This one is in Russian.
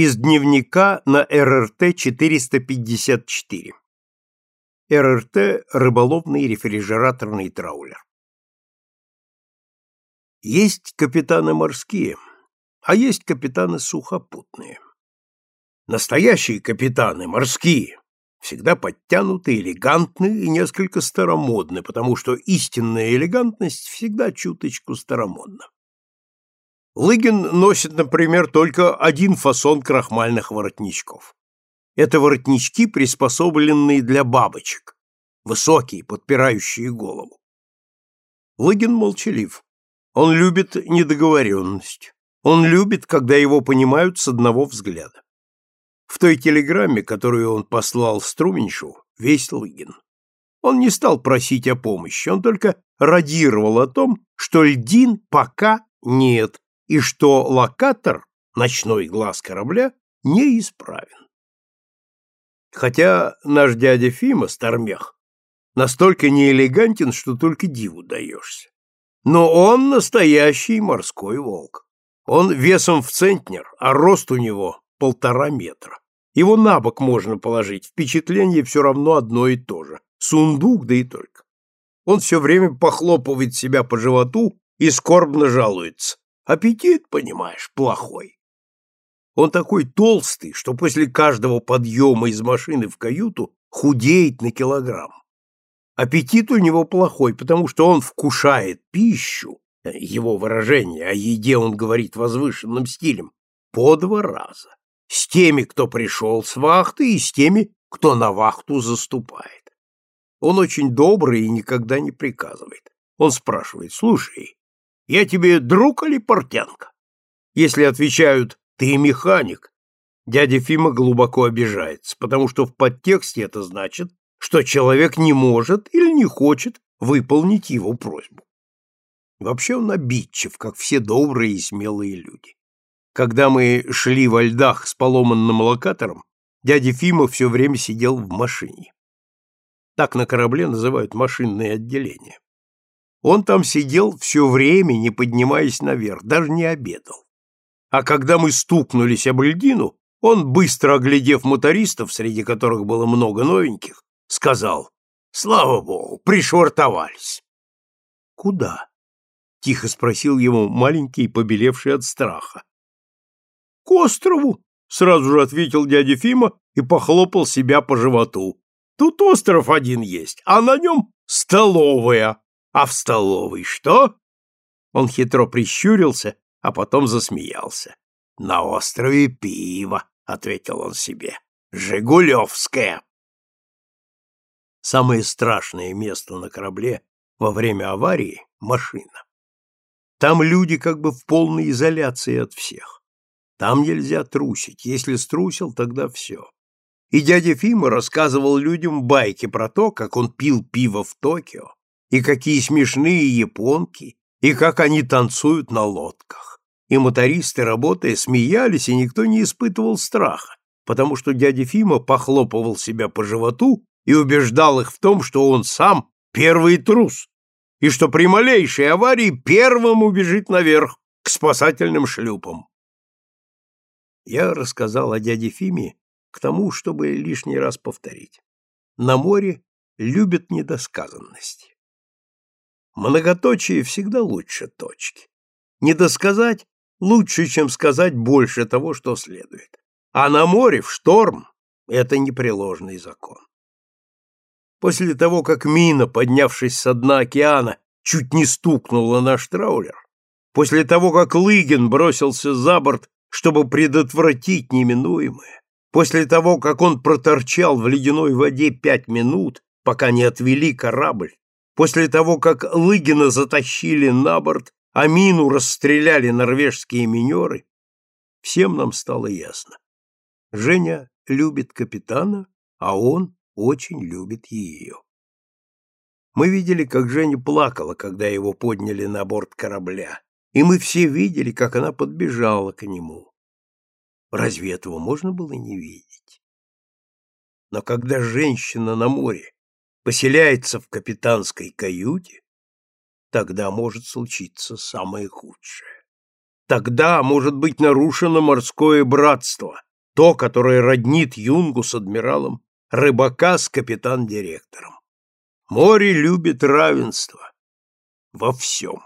Из дневника на РРТ-454. РРТ – рыболовный рефрижераторный траулер. Есть капитаны морские, а есть капитаны сухопутные. Настоящие капитаны морские всегда подтянуты, элегантны и несколько старомодны, потому что истинная элегантность всегда чуточку старомодна. Лыгин носит, например, только один фасон крахмальных воротничков. Это воротнички, приспособленные для бабочек, высокие, подпирающие голову. Лыгин молчалив. Он любит недоговоренность. Он любит, когда его понимают с одного взгляда. В той телеграмме, которую он послал Струменьшу, весь Лыгин. Он не стал просить о помощи, он только радировал о том, что льдин пока нет, и что локатор, ночной глаз корабля, неисправен. Хотя наш дядя Фима, Стармех, настолько неэлегантен, что только диву даешься. Но он настоящий морской волк. Он весом в центнер, а рост у него полтора метра. Его на бок можно положить, впечатление все равно одно и то же. Сундук, да и только. Он все время похлопывает себя по животу и скорбно жалуется. Аппетит, понимаешь, плохой. Он такой толстый, что после каждого подъема из машины в каюту худеет на килограмм. Аппетит у него плохой, потому что он вкушает пищу, его выражение, о еде он говорит возвышенным стилем, по два раза. С теми, кто пришел с вахты, и с теми, кто на вахту заступает. Он очень добрый и никогда не приказывает. Он спрашивает, слушай, я тебе друг или портянка? Если отвечают «ты механик», дядя Фима глубоко обижается, потому что в подтексте это значит, что человек не может или не хочет выполнить его просьбу. Вообще он обидчив, как все добрые и смелые люди. Когда мы шли во льдах с поломанным локатором, дядя Фима все время сидел в машине. Так на корабле называют машинное отделение. Он там сидел все время, не поднимаясь наверх, даже не обедал. А когда мы стукнулись об льдину, он, быстро оглядев мотористов, среди которых было много новеньких, сказал, «Слава богу, пришвартовались». «Куда?» — тихо спросил его маленький, побелевший от страха. «К острову», — сразу же ответил дядя Фима и похлопал себя по животу. «Тут остров один есть, а на нем столовая. А в столовой что? Он хитро прищурился, а потом засмеялся. На острове пиво, ответил он себе. Жигулевское. Самое страшное место на корабле во время аварии — машина. Там люди как бы в полной изоляции от всех. Там нельзя трусить. Если струсил, тогда все. И дядя Фима рассказывал людям байки про то, как он пил пиво в Токио, и какие смешные японки, и как они танцуют на лодках. И мотористы, работая, смеялись, и никто не испытывал страха, потому что дядя Фима похлопывал себя по животу и убеждал их в том, что он сам первый трус, и что при малейшей аварии первым убежит наверх к спасательным шлюпам. Я рассказал о дяде Фиме к тому, чтобы лишний раз повторить. На море любят недосказанности. Многоточие всегда лучше точки. Недосказать лучше, чем сказать больше того, что следует. А на море, в шторм, это непреложный закон. После того, как мина, поднявшись со дна океана, чуть не стукнула наш траулер, после того, как Лыгин бросился за борт, чтобы предотвратить неминуемое, после того, как он проторчал в ледяной воде пять минут, пока не отвели корабль, После того, как Лыгина затащили на борт, а мину расстреляли норвежские минеры, всем нам стало ясно. Женя любит капитана, а он очень любит ее. Мы видели, как Женя плакала, когда его подняли на борт корабля, и мы все видели, как она подбежала к нему. Разве этого можно было не видеть? Но когда женщина на море поселяется в капитанской каюте, тогда может случиться самое худшее. Тогда может быть нарушено морское братство, то, которое роднит юнгу с адмиралом, рыбака с капитан-директором. Море любит равенство во всем.